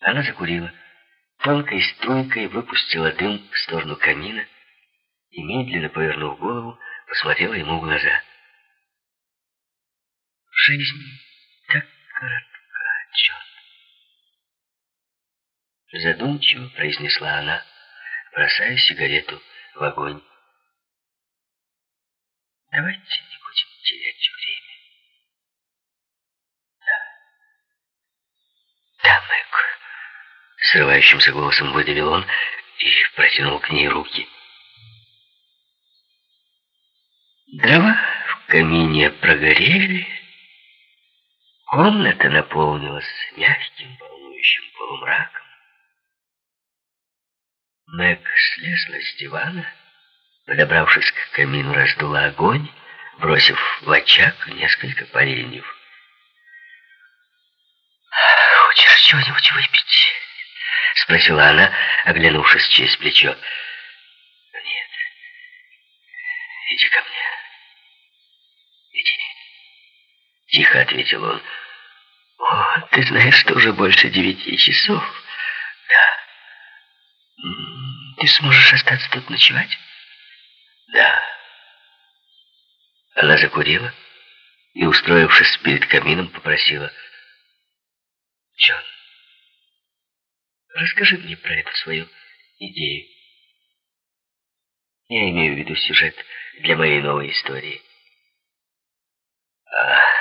Она закурила, тонкой струйкой выпустила дым в сторону камина и, медленно повернув голову, посмотрела ему в глаза. «Жизнь так коротка, Джон!» Задумчиво произнесла она, бросая сигарету в огонь. «Давайте не будем терять время». «Да, да, Мэг», — срывающимся голосом выдавил он и протянул к ней руки. Дрова в камине прогорели, комната наполнилась мягким, волнующим полумраком. Мэг слезла с дивана, подобравшись к камину, раздула огонь, бросив в очаг несколько поленьев. «Хочешь чего-нибудь выпить?» — спросила она, оглянувшись через плечо. «Нет, иди ко мне. Иди». Тихо ответил он. «О, ты знаешь, что уже больше девяти часов?» «Да». «Ты сможешь остаться тут ночевать?» «Да». Она закурила и, устроившись перед камином, попросила. «Джон, расскажи мне про эту свою идею. Я имею в виду сюжет для моей новой истории». А,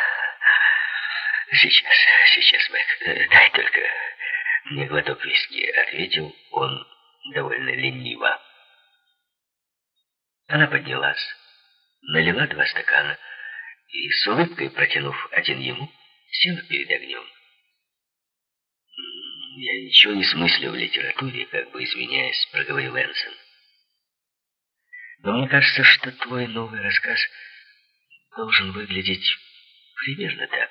«Сейчас, сейчас, Мэг, дай только мне глоток виски», — ответил он довольно лениво. Она поднялась, налила два стакана и, с улыбкой протянув один ему, села перед огнем. «Я ничего не смыслю в литературе», — как бы извиняясь, проговорил Энсон. «Но мне кажется, что твой новый рассказ должен выглядеть примерно так.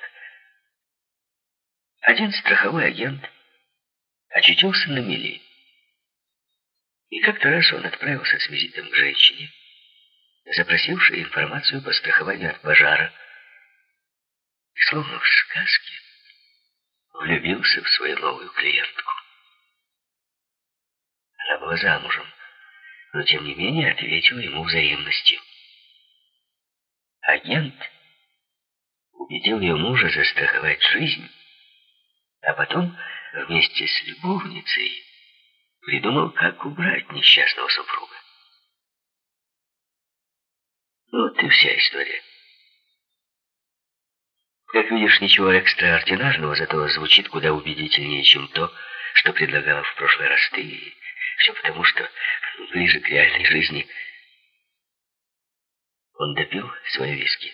Один страховой агент очутился на мели. И как-то раз он отправился с визитом к женщине, запросившей информацию по страхованию от пожара, и словно в сказке влюбился в свою новую клиентку. Она была замужем, но тем не менее ответила ему взаимностью. Агент убедил ее мужа застраховать жизнь, а потом вместе с любовницей придумал, как убрать несчастного супруга. Вот и вся история. Как видишь, ничего экстраординарного, зато звучит куда убедительнее, чем то, что предлагала в прошлый раз ты. Все потому, что ближе к реальной жизни он допил свои виски.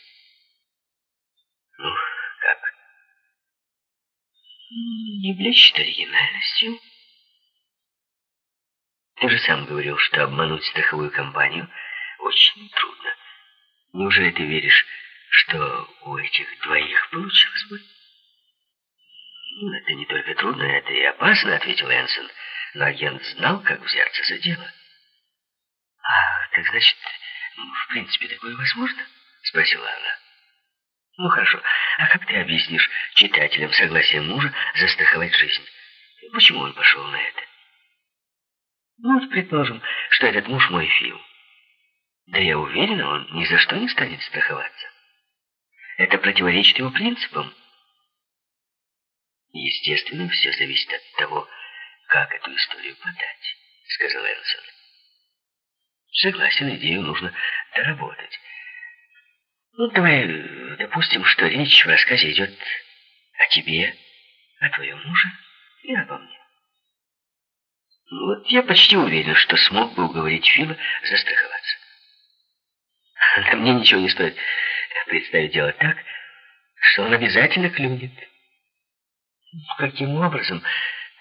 Ну, как? Не блещет оригинальностью. Ты же сам говорил, что обмануть страховую компанию очень трудно. Неужели ты веришь, что у этих двоих получилось бы? Ну, это не только трудно, это и опасно, ответил Энсон. Но агент знал, как взяться за дело. А, так значит, в принципе, такое возможно? Спросила она. Ну, хорошо. А как ты объяснишь читателям согласие мужа застраховать жизнь? Почему он пошел на это? Ну, предположим, что этот муж мой Фил. Да я уверена, он ни за что не станет страховаться. Это противоречит его принципам. Естественно, все зависит от того, как эту историю подать, сказал Энсон. Согласен, идею нужно доработать. Ну, давай допустим, что речь в рассказе идет о тебе, о твоем муже и обо мне. Вот я почти уверен, что смог бы уговорить Фила застраховаться. Да мне ничего не стоит представить дело так, что он обязательно клюнет. Каким образом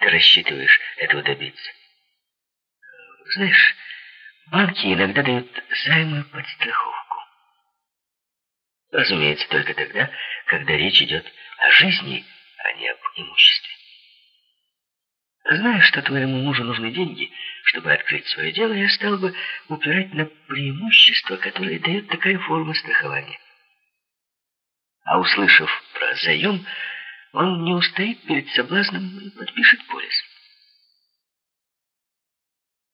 ты рассчитываешь этого добиться? Знаешь, банки иногда дают займы под страховку. Разумеется, только тогда, когда речь идет о жизни, а не об имуществе. Зная, что твоему мужу нужны деньги, чтобы открыть свое дело, я стал бы упирать на преимущество, которое дает такая форма страхования. А услышав про заем, он не устоит перед соблазном и подпишет